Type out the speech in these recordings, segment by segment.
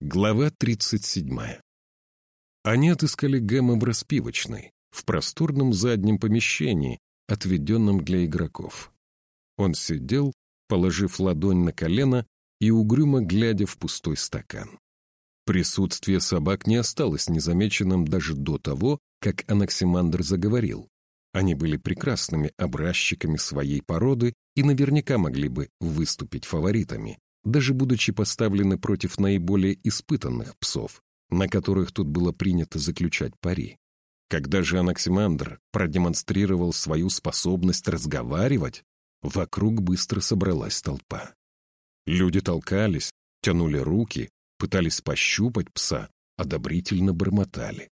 Глава 37. Они отыскали Гэма в распивочной, в просторном заднем помещении, отведенном для игроков. Он сидел, положив ладонь на колено и угрюмо глядя в пустой стакан. Присутствие собак не осталось незамеченным даже до того, как Анаксимандр заговорил. Они были прекрасными образчиками своей породы и наверняка могли бы выступить фаворитами, даже будучи поставлены против наиболее испытанных псов, на которых тут было принято заключать пари. Когда же Анаксимандр продемонстрировал свою способность разговаривать, вокруг быстро собралась толпа. Люди толкались, тянули руки, пытались пощупать пса, одобрительно бормотали.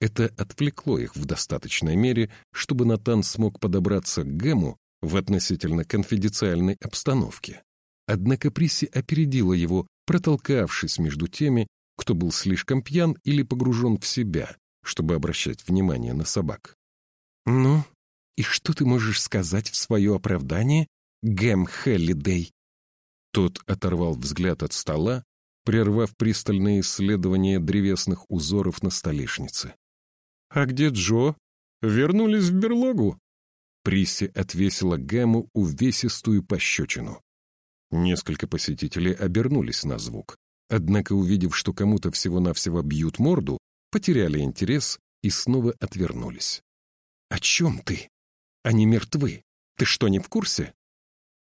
Это отвлекло их в достаточной мере, чтобы Натан смог подобраться к Гэму в относительно конфиденциальной обстановке. Однако Присси опередила его, протолкавшись между теми, кто был слишком пьян или погружен в себя, чтобы обращать внимание на собак. «Ну, и что ты можешь сказать в свое оправдание, Гэм Хеллидей?» Тот оторвал взгляд от стола, прервав пристальное исследование древесных узоров на столешнице. «А где Джо? Вернулись в берлогу?» Присси отвесила Гэму увесистую пощечину. Несколько посетителей обернулись на звук, однако, увидев, что кому-то всего-навсего бьют морду, потеряли интерес и снова отвернулись. «О чем ты? Они мертвы. Ты что, не в курсе?»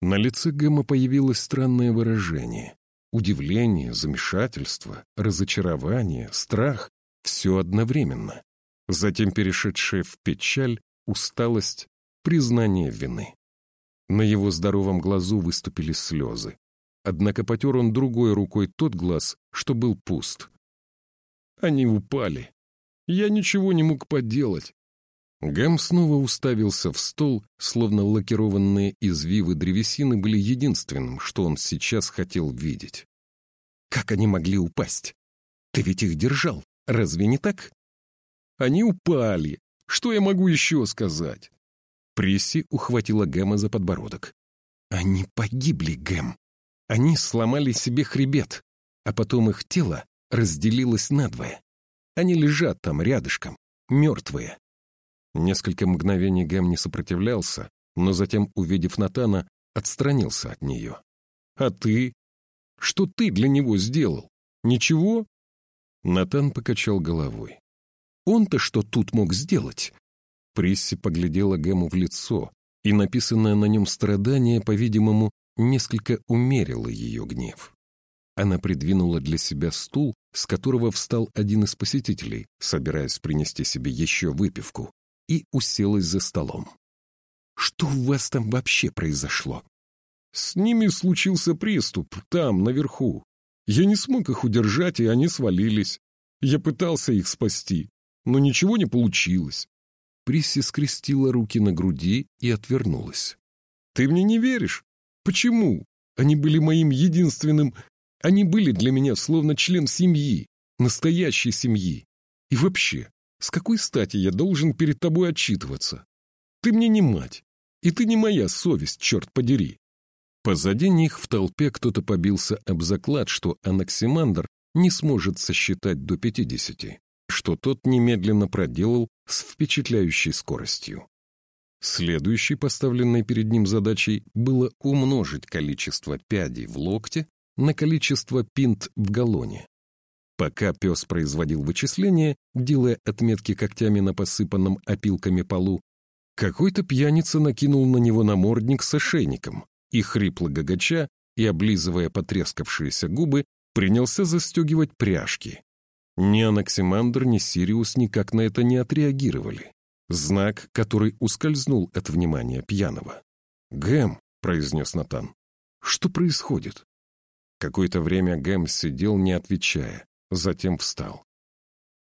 На лице Гэма появилось странное выражение. Удивление, замешательство, разочарование, страх — все одновременно. Затем перешедшее в печаль, усталость, признание вины. На его здоровом глазу выступили слезы. Однако потер он другой рукой тот глаз, что был пуст. Они упали. Я ничего не мог поделать. Гэм снова уставился в стол, словно лакированные извивы древесины были единственным, что он сейчас хотел видеть. Как они могли упасть? Ты ведь их держал, разве не так? Они упали. Что я могу еще сказать? Присси ухватила Гэма за подбородок. «Они погибли, Гэм. Они сломали себе хребет, а потом их тело разделилось надвое. Они лежат там рядышком, мертвые». Несколько мгновений Гэм не сопротивлялся, но затем, увидев Натана, отстранился от нее. «А ты? Что ты для него сделал? Ничего?» Натан покачал головой. «Он-то что тут мог сделать? Присси поглядела Гэму в лицо, и написанное на нем страдание, по-видимому, несколько умерило ее гнев. Она придвинула для себя стул, с которого встал один из посетителей, собираясь принести себе еще выпивку, и уселась за столом. «Что у вас там вообще произошло?» «С ними случился приступ, там, наверху. Я не смог их удержать, и они свалились. Я пытался их спасти, но ничего не получилось. Присси скрестила руки на груди и отвернулась. «Ты мне не веришь? Почему? Они были моим единственным... Они были для меня словно член семьи, настоящей семьи. И вообще, с какой стати я должен перед тобой отчитываться? Ты мне не мать, и ты не моя совесть, черт подери». Позади них в толпе кто-то побился об заклад, что Анаксимандр не сможет сосчитать до пятидесяти что тот немедленно проделал с впечатляющей скоростью. Следующей поставленной перед ним задачей было умножить количество пядей в локте на количество пинт в галлоне. Пока пес производил вычисления, делая отметки когтями на посыпанном опилками полу, какой-то пьяница накинул на него намордник с ошейником и, хрипло гагача и облизывая потрескавшиеся губы, принялся застегивать пряжки, ни Анаксимандр, ни Сириус никак на это не отреагировали. Знак, который ускользнул от внимания пьяного. «Гэм», — произнес Натан, — «что происходит?» Какое-то время Гэм сидел, не отвечая, затем встал.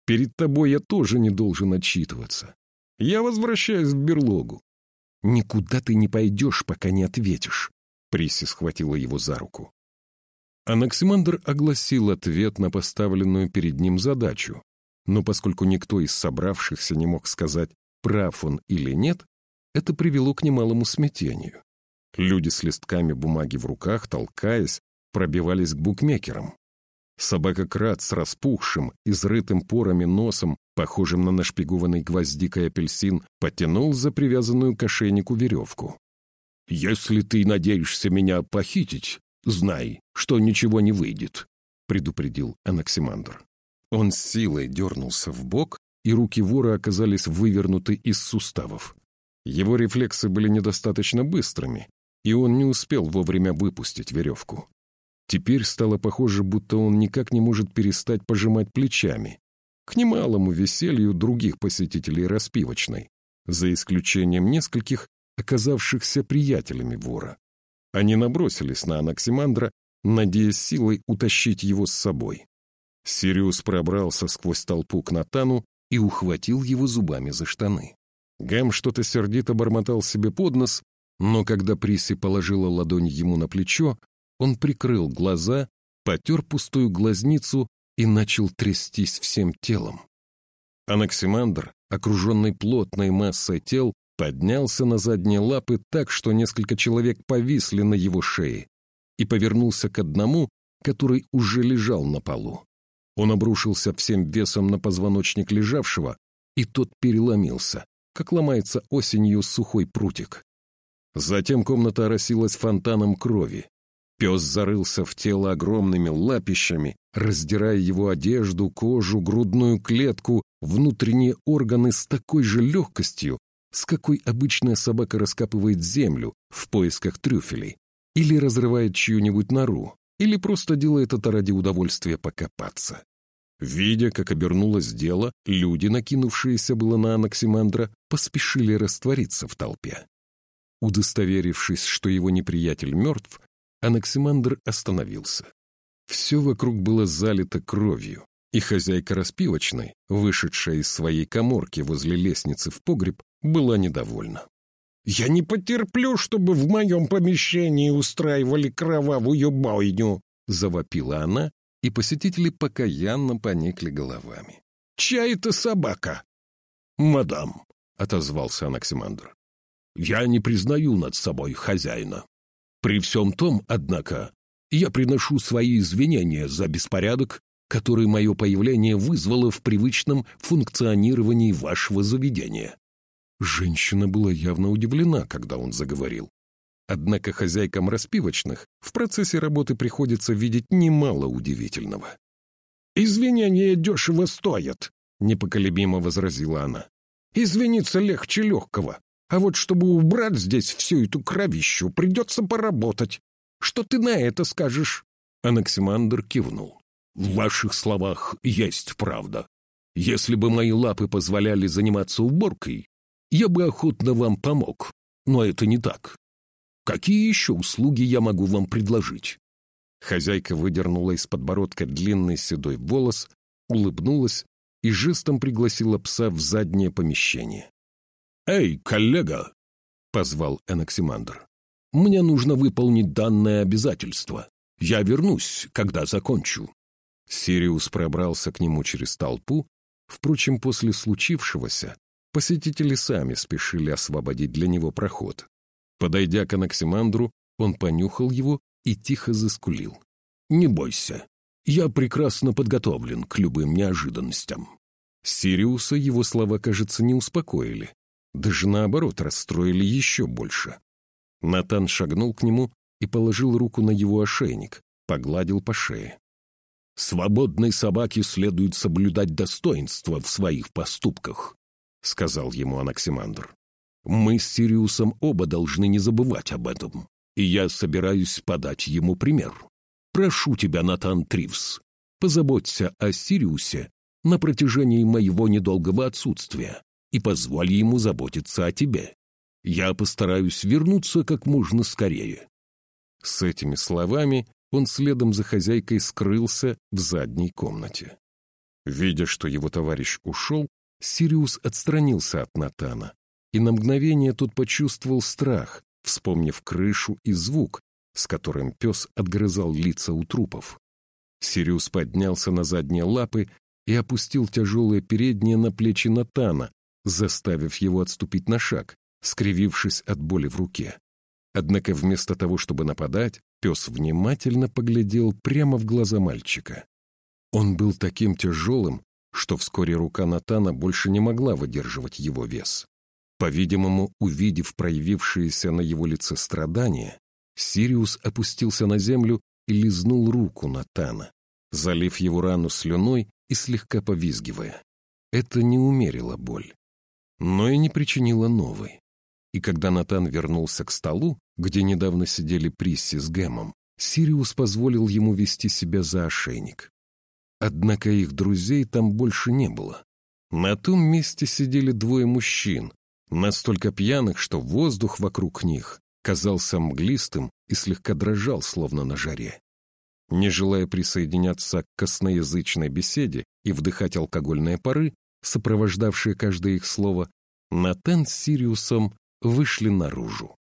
«Перед тобой я тоже не должен отчитываться. Я возвращаюсь в берлогу». «Никуда ты не пойдешь, пока не ответишь», — Присси схватила его за руку. Анаксимандр огласил ответ на поставленную перед ним задачу, но поскольку никто из собравшихся не мог сказать, прав он или нет, это привело к немалому смятению. Люди с листками бумаги в руках, толкаясь, пробивались к букмекерам. Собака-крат с распухшим, изрытым порами носом, похожим на нашпигованный гвоздикой апельсин, потянул за привязанную к ошейнику веревку. «Если ты надеешься меня похитить, знай, что ничего не выйдет», — предупредил Анаксимандр. Он с силой дернулся в бок, и руки вора оказались вывернуты из суставов. Его рефлексы были недостаточно быстрыми, и он не успел вовремя выпустить веревку. Теперь стало похоже, будто он никак не может перестать пожимать плечами. К немалому веселью других посетителей распивочной, за исключением нескольких, оказавшихся приятелями вора. Они набросились на Анаксимандра, надеясь силой утащить его с собой. Сириус пробрался сквозь толпу к Натану и ухватил его зубами за штаны. Гэм что-то сердито бормотал себе под нос, но когда Приси положила ладонь ему на плечо, он прикрыл глаза, потер пустую глазницу и начал трястись всем телом. Анаксимандр, окруженный плотной массой тел, поднялся на задние лапы так, что несколько человек повисли на его шее, и повернулся к одному, который уже лежал на полу. Он обрушился всем весом на позвоночник лежавшего, и тот переломился, как ломается осенью сухой прутик. Затем комната оросилась фонтаном крови. Пес зарылся в тело огромными лапищами, раздирая его одежду, кожу, грудную клетку, внутренние органы с такой же легкостью, с какой обычная собака раскапывает землю в поисках трюфелей, или разрывает чью-нибудь нору, или просто делает это ради удовольствия покопаться. Видя, как обернулось дело, люди, накинувшиеся было на Анаксимандра, поспешили раствориться в толпе. Удостоверившись, что его неприятель мертв, Анаксимандр остановился. Все вокруг было залито кровью, и хозяйка распивочной, вышедшая из своей коморки возле лестницы в погреб, была недовольна. «Я не потерплю, чтобы в моем помещении устраивали кровавую бойню!» — завопила она, и посетители покаянно поникли головами. «Чья это собака?» «Мадам», — отозвался Анаксимандр. Я не признаю над собой хозяина. При всем том, однако, я приношу свои извинения за беспорядок, который мое появление вызвало в привычном функционировании вашего заведения». Женщина была явно удивлена, когда он заговорил. Однако хозяйкам распивочных в процессе работы приходится видеть немало удивительного. «Извинения дешево стоят», — непоколебимо возразила она. «Извиниться легче легкого. А вот чтобы убрать здесь всю эту кровищу, придется поработать. Что ты на это скажешь?» Анаксимандр кивнул. «В ваших словах есть правда. Если бы мои лапы позволяли заниматься уборкой, я бы охотно вам помог. Но это не так. Какие еще услуги я могу вам предложить?» Хозяйка выдернула из подбородка длинный седой волос, улыбнулась и жестом пригласила пса в заднее помещение. «Эй, коллега!» — позвал Энаксимандр. «Мне нужно выполнить данное обязательство. Я вернусь, когда закончу». Сириус пробрался к нему через толпу. Впрочем, после случившегося посетители сами спешили освободить для него проход. Подойдя к Анаксимандру, он понюхал его и тихо заскулил. «Не бойся, я прекрасно подготовлен к любым неожиданностям». Сириуса его слова, кажется, не успокоили. Даже наоборот, расстроили еще больше. Натан шагнул к нему и положил руку на его ошейник, погладил по шее. «Свободной собаке следует соблюдать достоинство в своих поступках», — сказал ему Анаксимандр. «Мы с Сириусом оба должны не забывать об этом, и я собираюсь подать ему пример. Прошу тебя, Натан Тривс, позаботься о Сириусе на протяжении моего недолгого отсутствия и позволь ему заботиться о тебе. Я постараюсь вернуться как можно скорее». С этими словами он следом за хозяйкой скрылся в задней комнате. Видя, что его товарищ ушел, Сириус отстранился от Натана, и на мгновение тот почувствовал страх, вспомнив крышу и звук, с которым пес отгрызал лица у трупов. Сириус поднялся на задние лапы и опустил тяжелые передние на плечи Натана, заставив его отступить на шаг, скривившись от боли в руке. Однако вместо того, чтобы нападать, пес внимательно поглядел прямо в глаза мальчика. Он был таким тяжелым, что вскоре рука Натана больше не могла выдерживать его вес. По-видимому, увидев проявившееся на его лице страдания, Сириус опустился на землю и лизнул руку Натана, залив его рану слюной и слегка повизгивая. Это не умерило боль, но и не причинило новой. И когда Натан вернулся к столу, где недавно сидели Присси с Гэмом, Сириус позволил ему вести себя за ошейник. Однако их друзей там больше не было. На том месте сидели двое мужчин, настолько пьяных, что воздух вокруг них казался мглистым и слегка дрожал, словно на жаре. Не желая присоединяться к косноязычной беседе и вдыхать алкогольные пары, сопровождавшие каждое их слово, Натан с Сириусом вышли наружу.